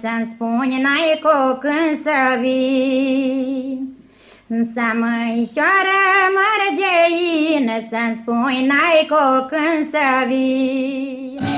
să-mi spuni n-ai cu când să vii. Să măișoară mărgeină, să-mi spui n-ai cu când să vii.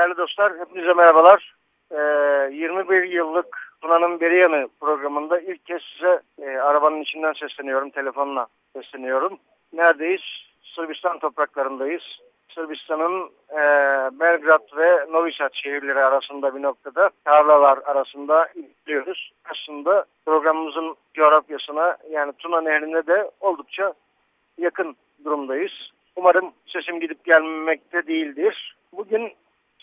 Değerli dostlar, hepinize merhabalar. Ee, 21 yıllık Tuna'nın Beri Yanı programında ilk kez size e, arabanın içinden sesleniyorum, telefonla sesleniyorum. Neredeyiz? Sırbistan topraklarındayız. Sırbistan'ın e, Belgrad ve Novi Sad şehirleri arasında bir noktada tarlalar arasında izliyoruz. Aslında programımızın coğrafyasına yani Tuna Nehri'ne de oldukça yakın durumdayız. Umarım sesim gidip gelmemekte değildir. Bugün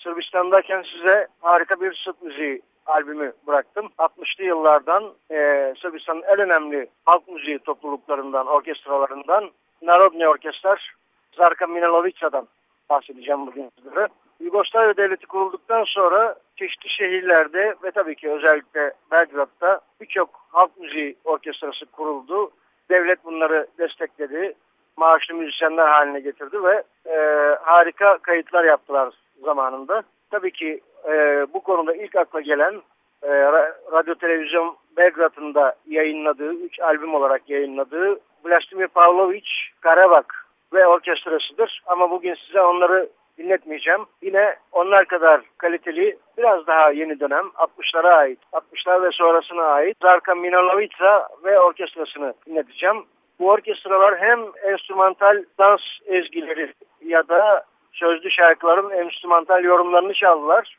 Sırbistan'dayken size harika bir Sırp müziği albümü bıraktım. 60'lı yıllardan e, Sırbistan'ın en önemli halk müziği topluluklarından, orkestralarından Narodni Orkestrar Zarka Minelovica'dan bahsedeceğim bugün sizlere. Yugoslavya Devleti kurulduktan sonra çeşitli şehirlerde ve tabii ki özellikle Belgrad'da birçok halk müziği orkestrası kuruldu. Devlet bunları destekledi. Maaşlı müzisyenler haline getirdi ve e, harika kayıtlar yaptılar zamanında. Tabii ki e, bu konuda ilk akla gelen e, Radyo Televizyon Belgrad'ın da yayınladığı, üç albüm olarak yayınladığı Vladimir Pavlovich Karabak ve orkestrasıdır. Ama bugün size onları dinletmeyeceğim. Yine onlar kadar kaliteli, biraz daha yeni dönem, 60'lara ait, 60'lar ve sonrasına ait Zarka Minolovica ve orkestrasını dinleteceğim. Bu orkestralar hem enstrümantal dans ezgileri ya da sözlü şarkıların enstrümantal yorumlarını çaldılar.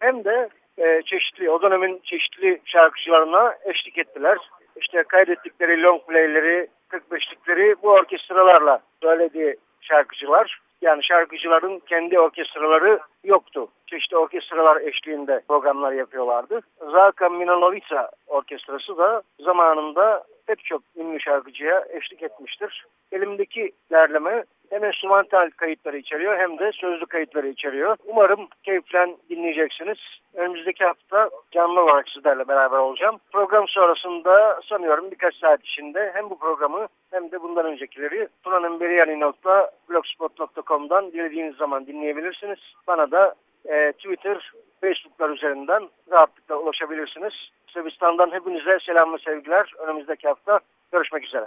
Hem de e, çeşitli, o dönemin çeşitli şarkıcılarına eşlik ettiler. İşte kaydettikleri long playleri, 45'likleri bu orkestralarla söyledi şarkıcılar. Yani şarkıcıların kendi orkestraları yoktu. Çeşitli orkestralar eşliğinde programlar yapıyorlardı. Zaka Minolovica orkestrası da zamanında pek çok ünlü şarkıcıya eşlik etmiştir. Elimdeki derleme hem enstrümantal kayıtları içeriyor hem de sözlü kayıtları içeriyor. Umarım keyiflen dinleyeceksiniz. Önümüzdeki hafta canlı olarak sizlerle beraber olacağım. Program sonrasında sanıyorum birkaç saat içinde hem bu programı hem de bundan öncekileri tunanınberiyani.blogspot.com'dan dilediğiniz zaman dinleyebilirsiniz. Bana da e, Twitter, Facebook'lar üzerinden rahatlıkla ulaşabilirsiniz. Sırbistan'dan hepinize selam ve sevgiler. Önümüzdeki hafta görüşmek üzere.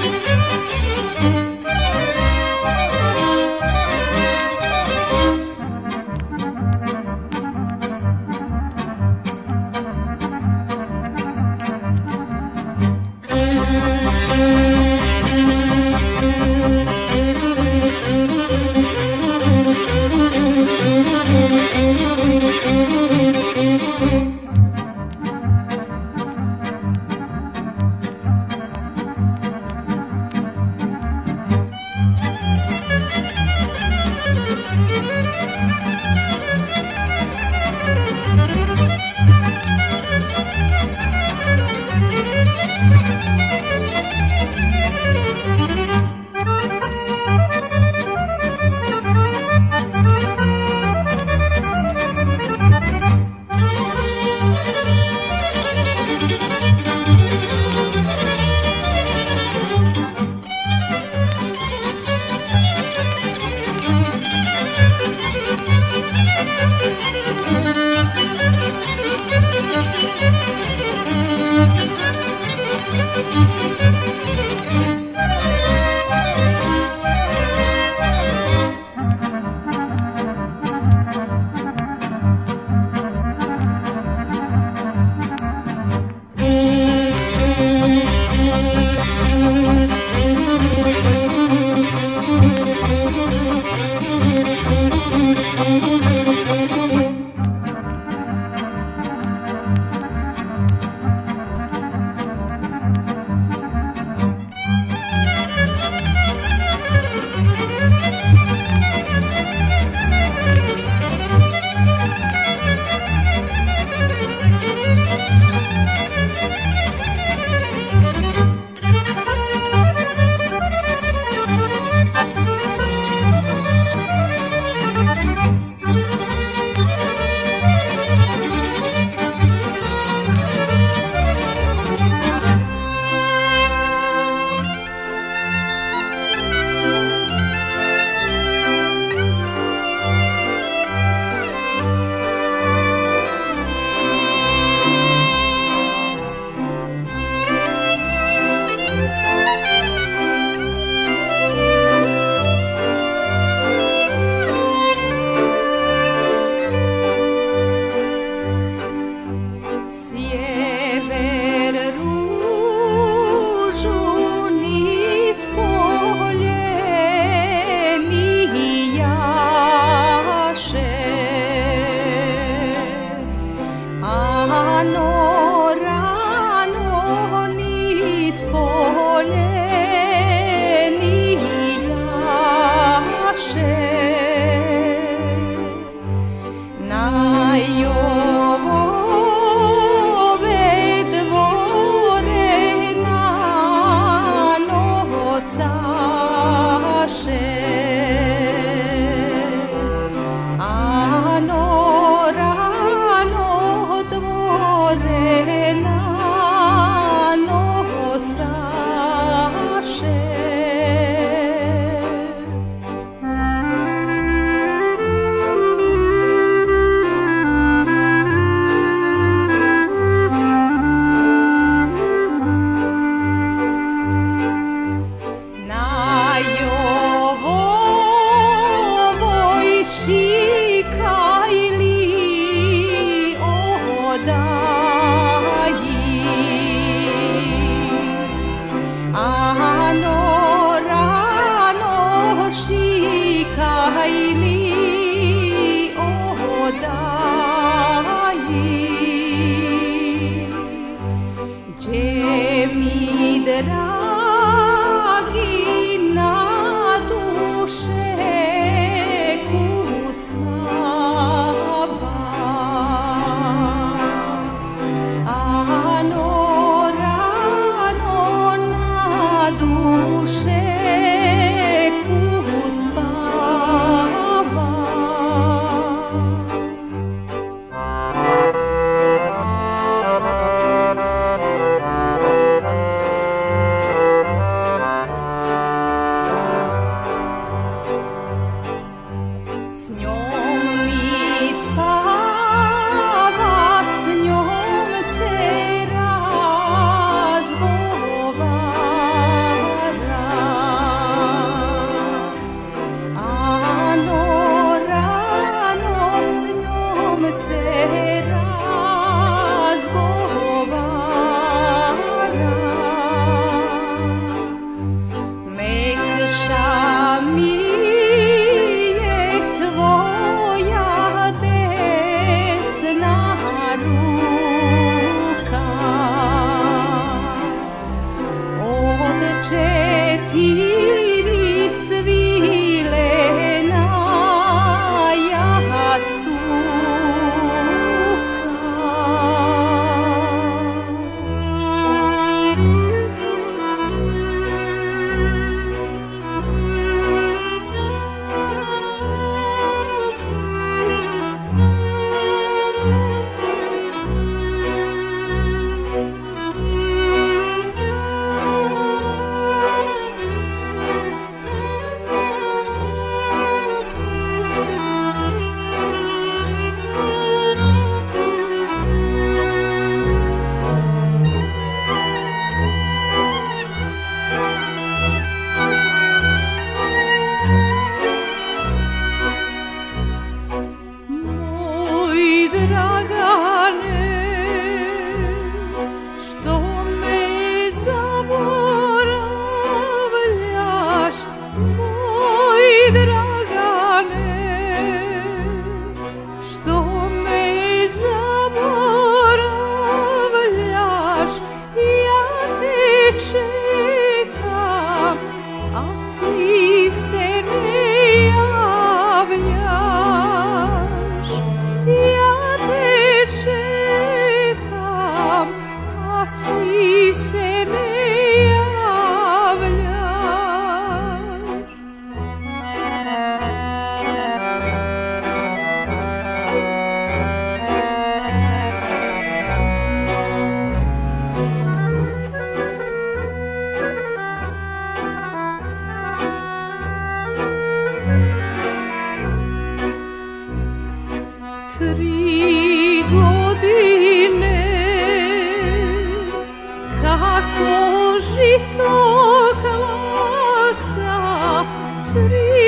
tree.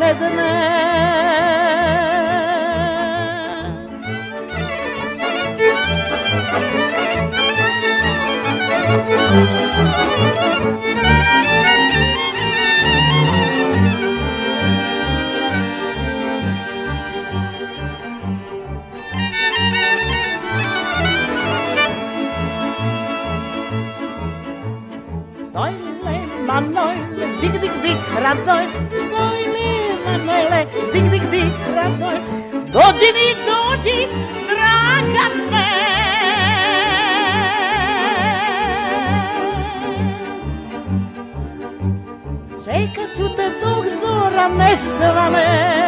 Säule, Mann, Dick, dick, dick, Radoi, Säule, manoile, dig, dig, dig, radoj Dođi mi, dođi, draga me. Čekat ću te dok zora ne svane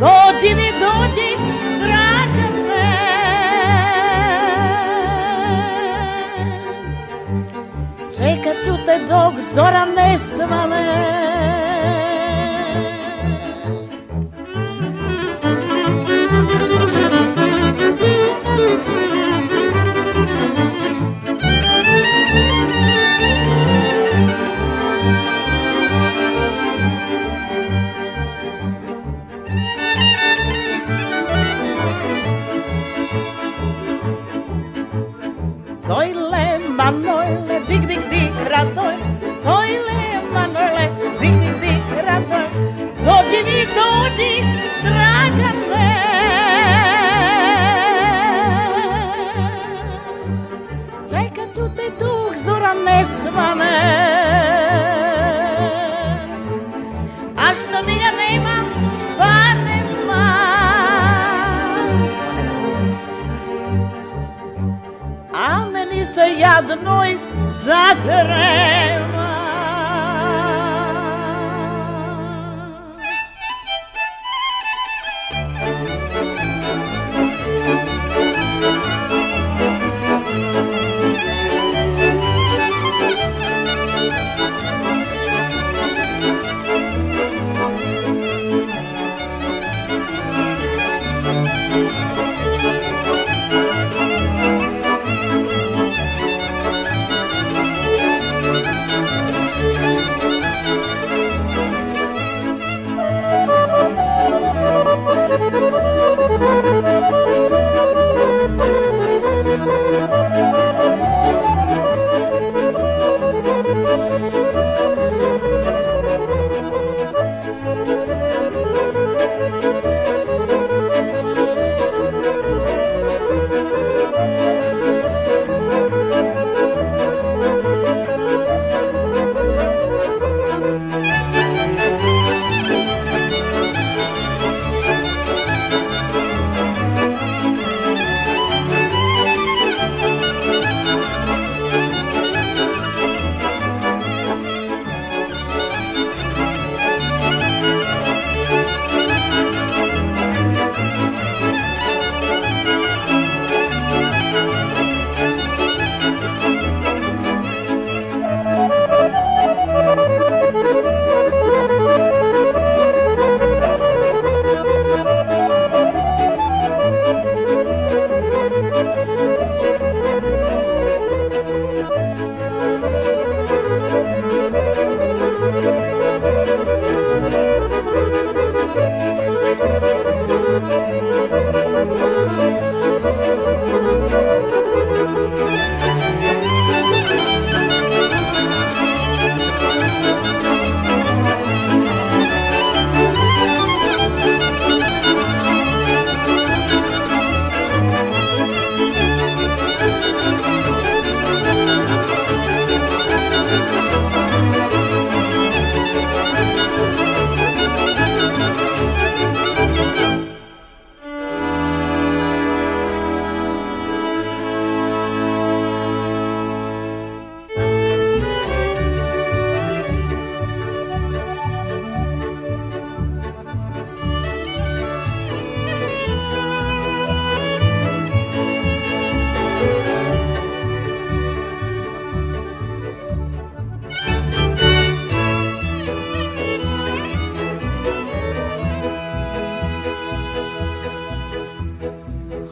Dođi mi, dođi, draga ću te dok zora ne svane imame A što ni ja ne imam, pa nema. A meni se jadnoj zagre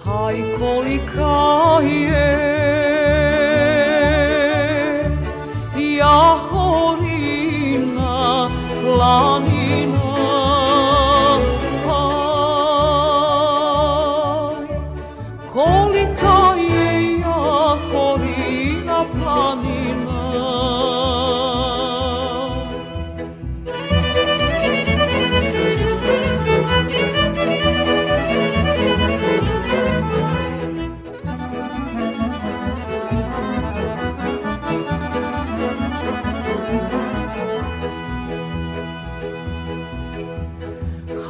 Aj kolika je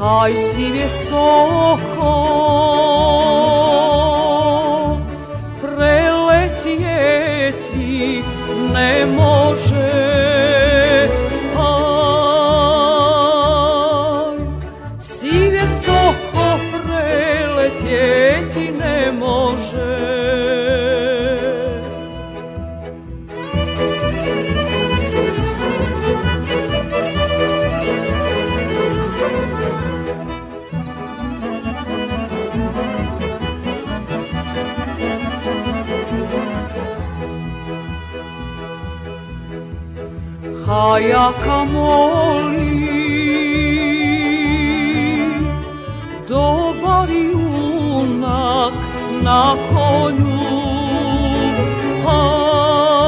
Haj si visoko Hajaka moli Dobar junak na konju. Haj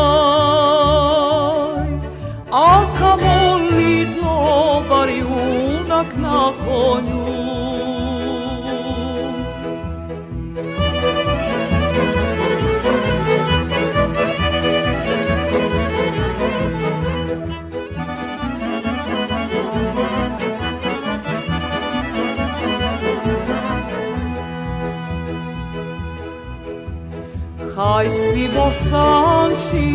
Aka moli dobar junak na konju Haj svi bosanci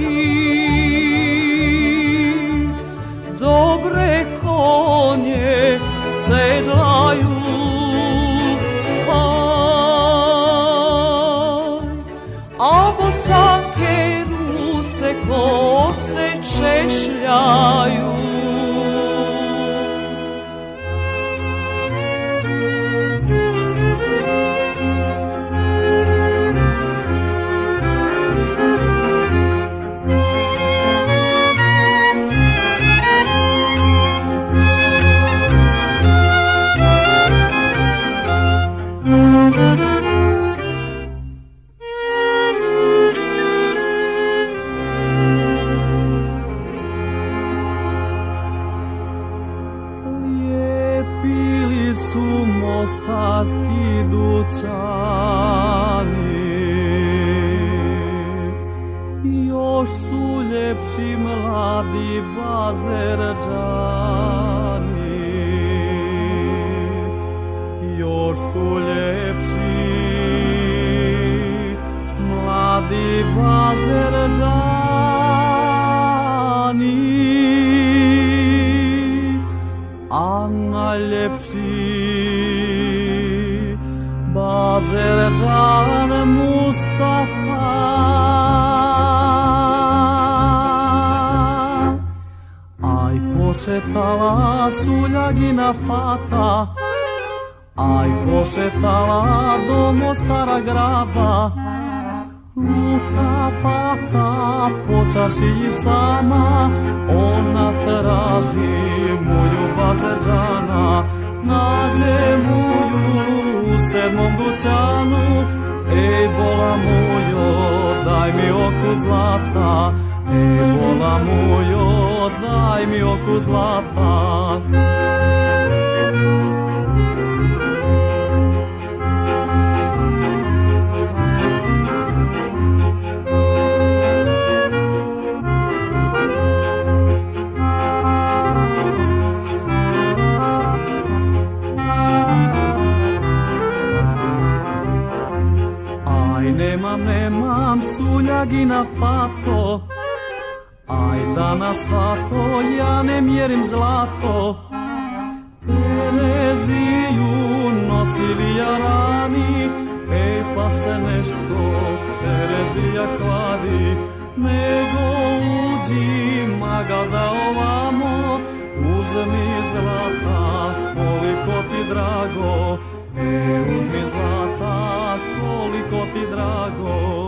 децата Ај пошетала домо стара граба Лукавата почаши сама Она тражи моју базарджана Наđe моју у седмом дуćanu Ej bola mojo, daj mi oku zlata Ej bola mojo, daj mi oku zlata nemam suljagina fato Aj danas fato, ja ne mjerim zlato. Tereziju nosili jarani Ej pa se nešto Terezija kvari Nego uđi magaza ovamo Uzmi zlata koliko ti drago. E uzmi zlata koliko ti drago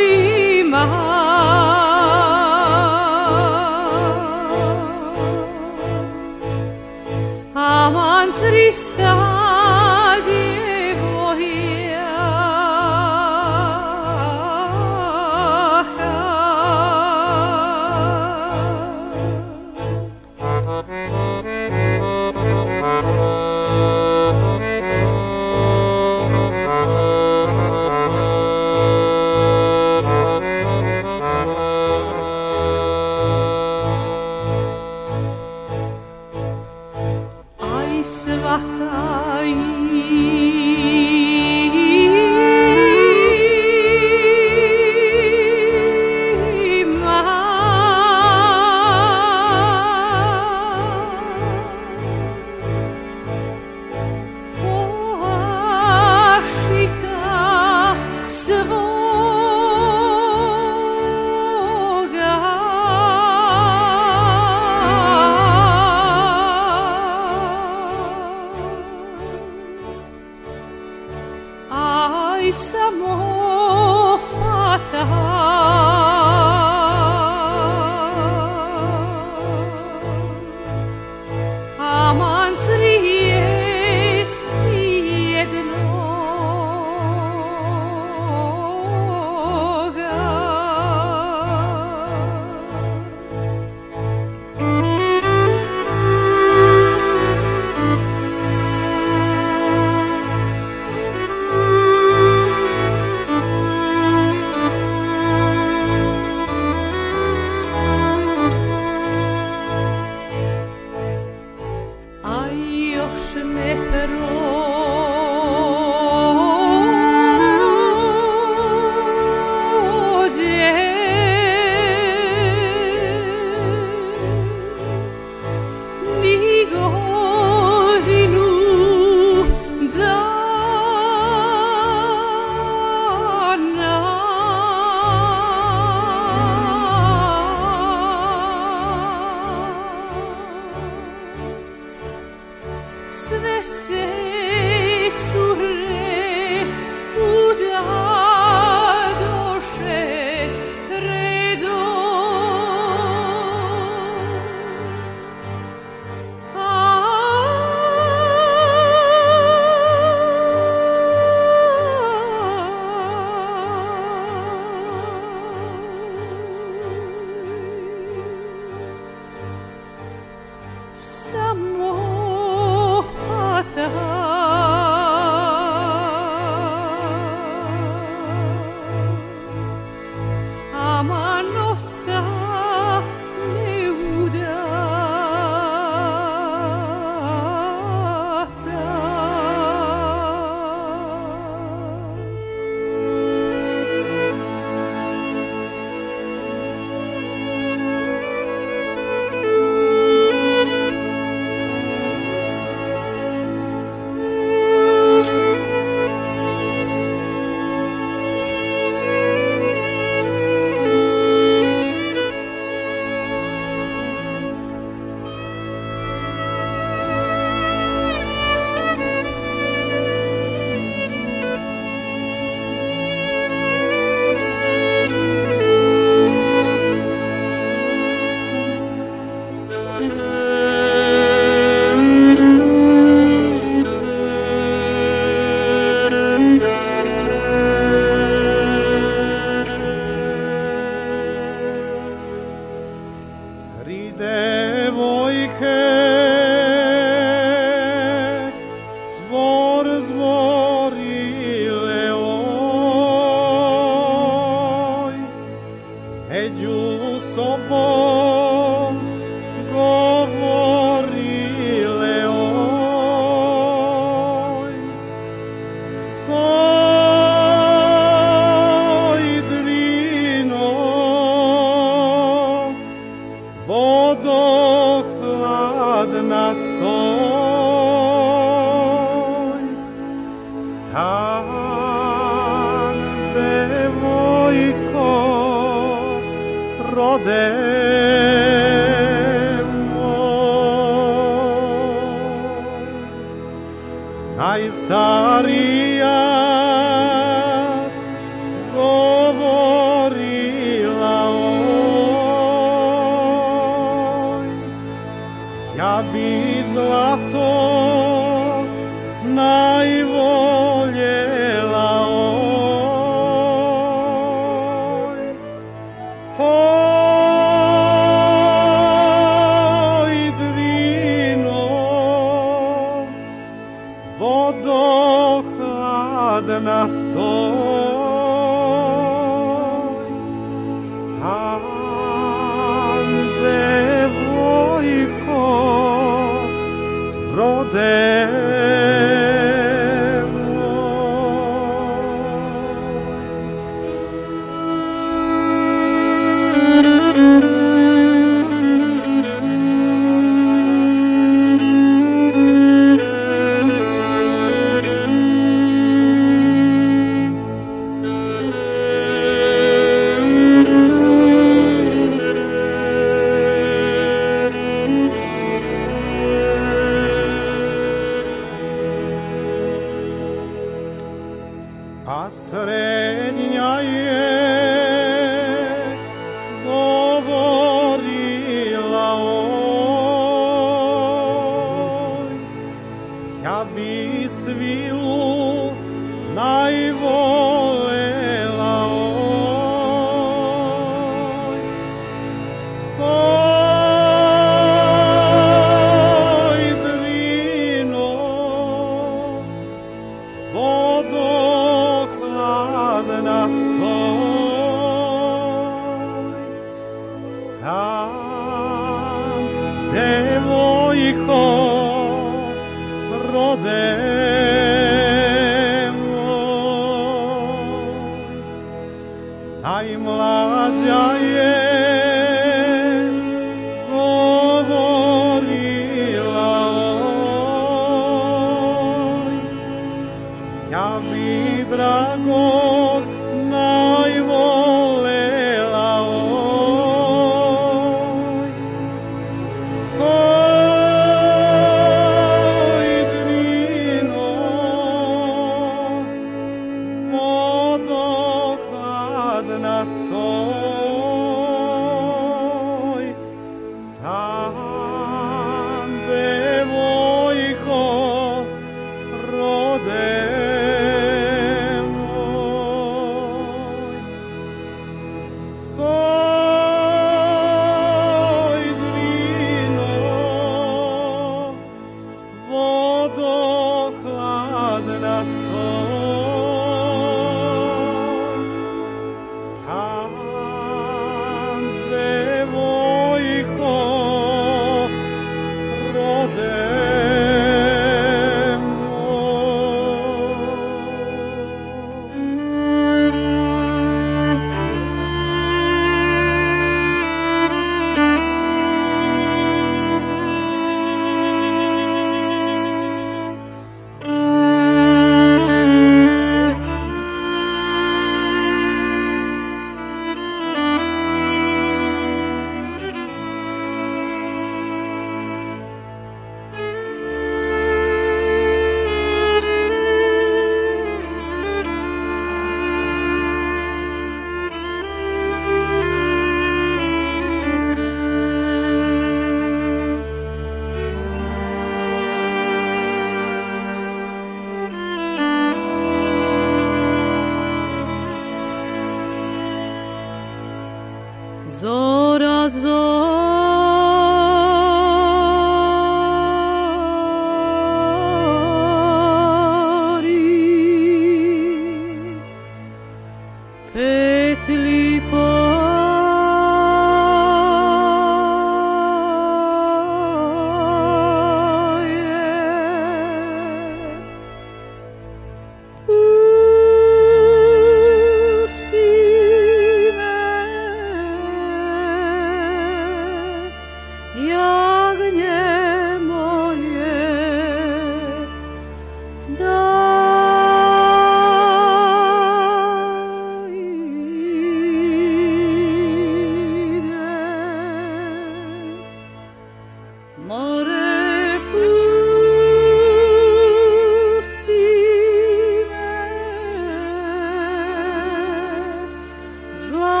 зла.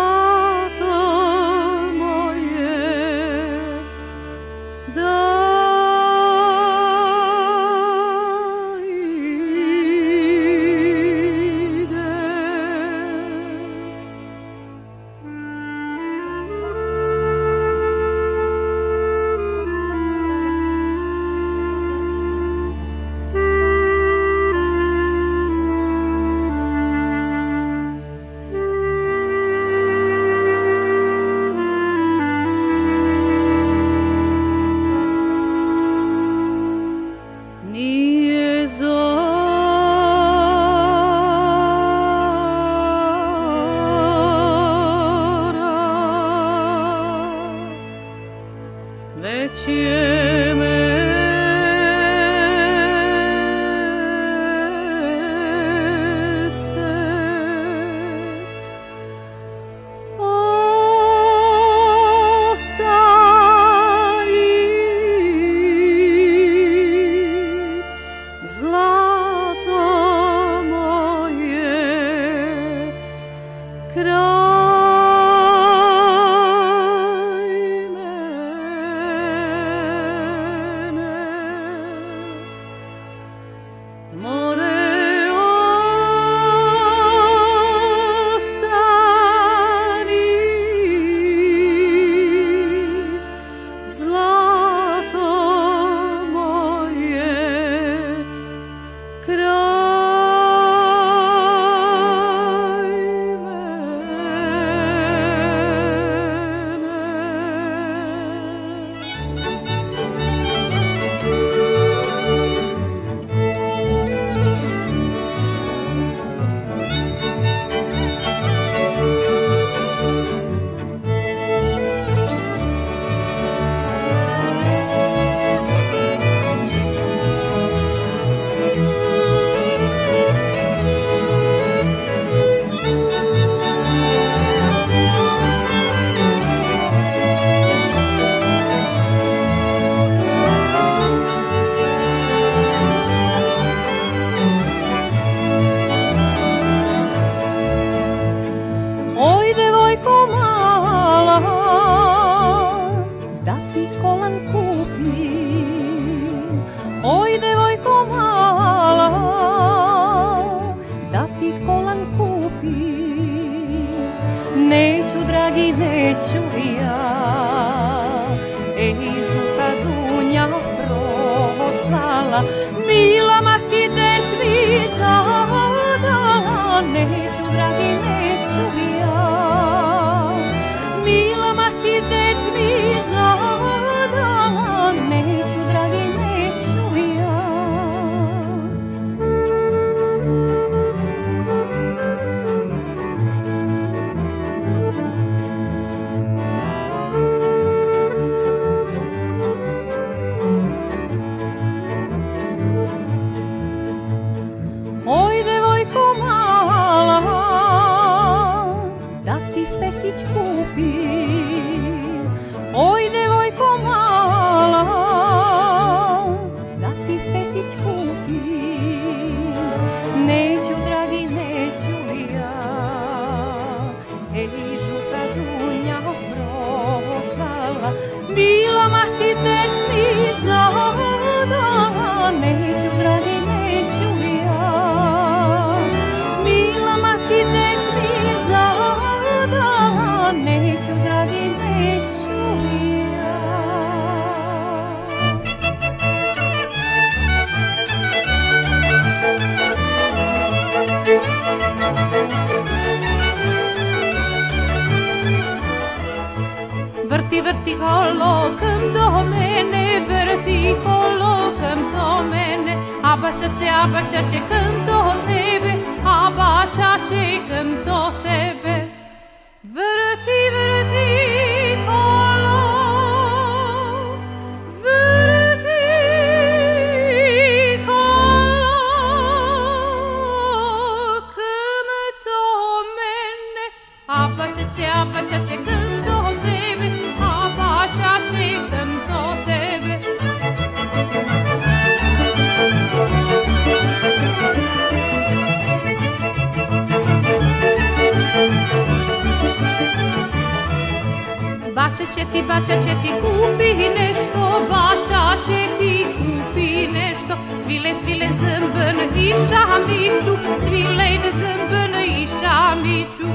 će ti kupi nešto, bača će ti kupi nešto. Svile, svile zrben i šamiću, svile zrben i šamiću.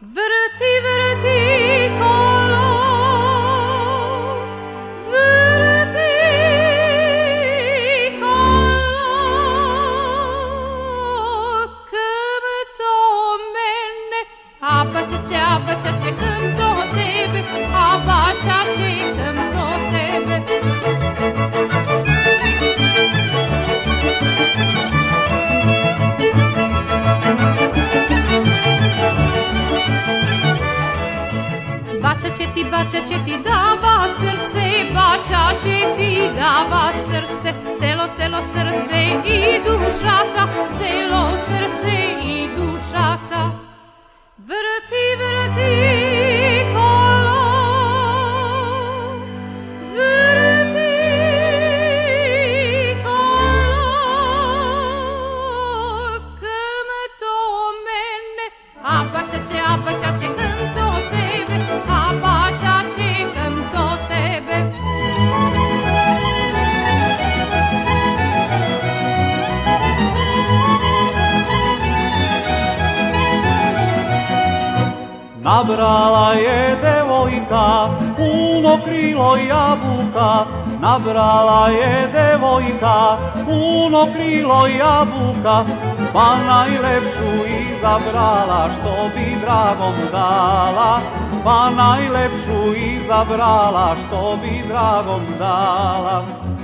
Vrti, vrti kolo, vrti kolo, kem to mene, apačače, apačače, kem to ti bače će ti dava srce, bača će ti dava srce, celo, celo srce i dušata, celo srce i dušata. Nabrala je devojka puno krilo jabuka, nabrala je devojka puno krilo jabuka, pa najlepšu izabrala što bi dragom dala, pa najlepšu izabrala što bi dragom dala.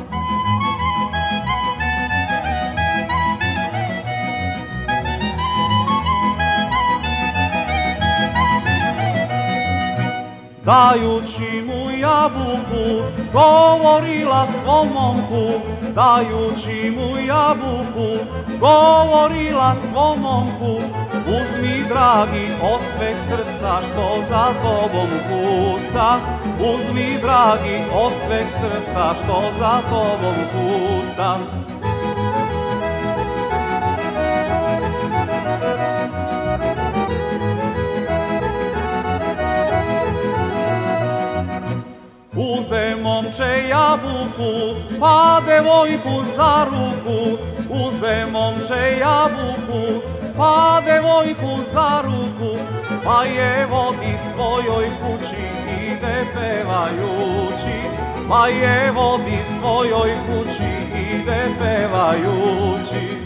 Dajući mu jabuku, govorila svom momku, dajući mu jabuku, govorila svom momku, uzmi dragi od sveg srca što za tobom kuca, uzmi dragi od sveg srca što za tobom kuca. Momče jabuku, pa devojku za ruku. Uze momče jabuku, pa devojku za ruku. Pa je vodi svojoj kući, ide pevajući. Pa je vodi svojoj kući, ide pevajući.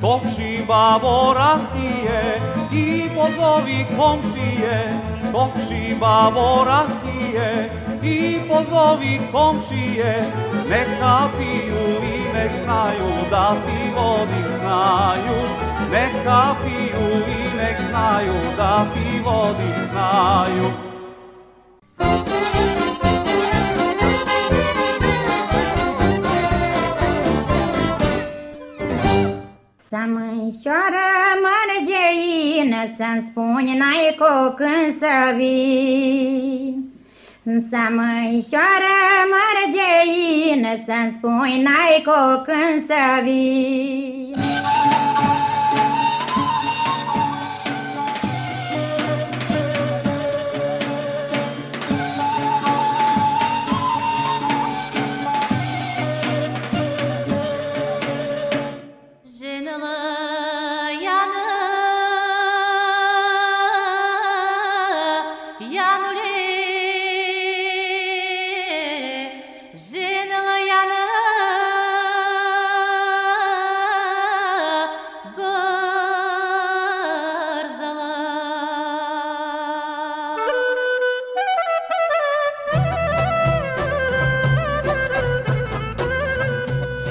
Toči babo rakije i pozovi komšije, toči babo rakije i pozovi komšije, neka piju i nek znaju da ti vodim znaju, neka piju i nek znaju da ti vodim znaju. Să-mi spuni n-ai cu când să vii. Să mânșoară mărgeină, Să-mi spuni n-ai cu când să vii.